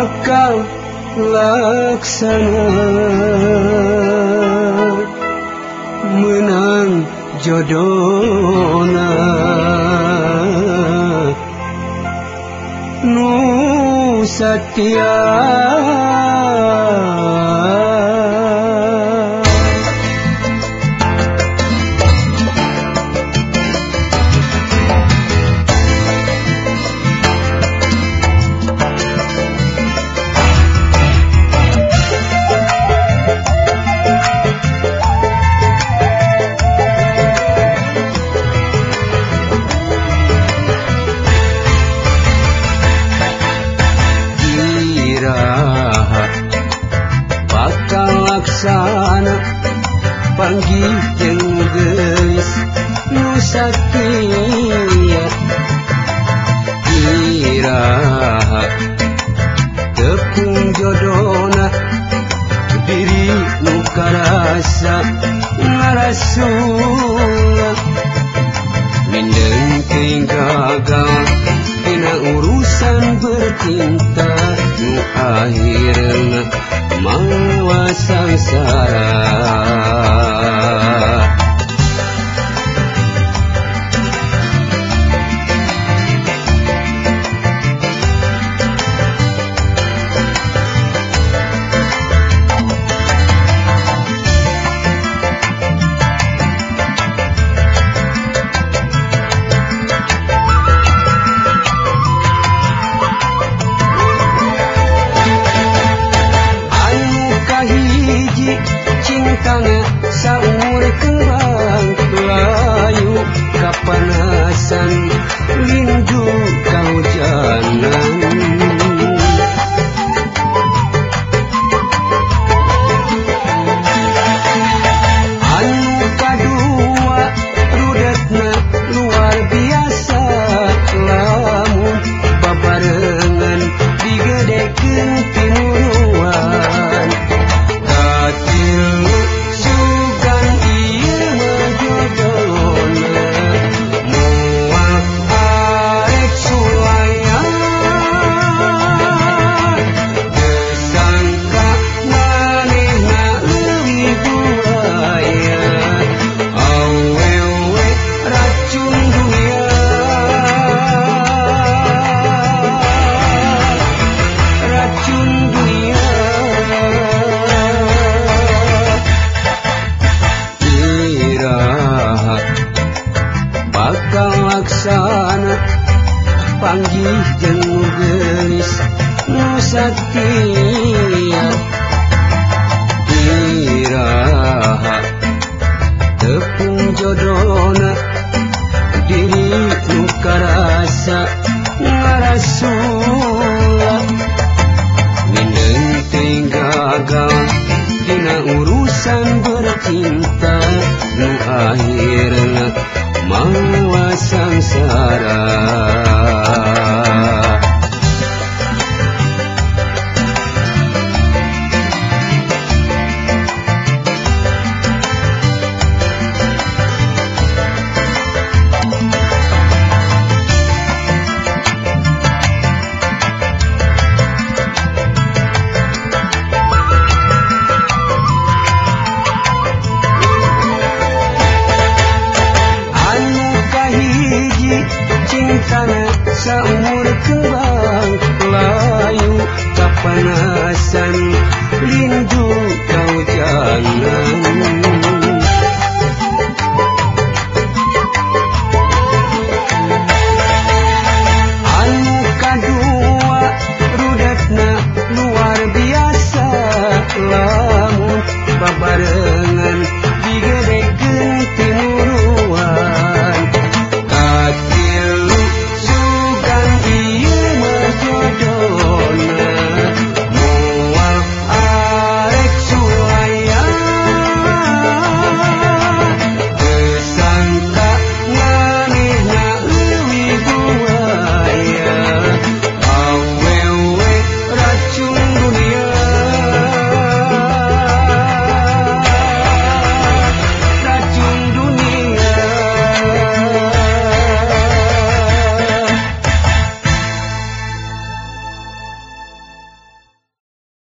akal laksana. Menang jodona. Nu setia. Panggil jenggelis. Nusakia iraha tepung jodona. Diri nukarasa ngarasula mindeng gagal Dina urusan bercinta Nu akhirnya mawa sangsara panggih jeung geus nu satia iraha tepung jodona diri nu karasa ngarasula mindeng gagal dina urusan bercinta nu akhirna mawa sangsara berlindung kau jangan